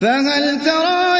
فهل ترى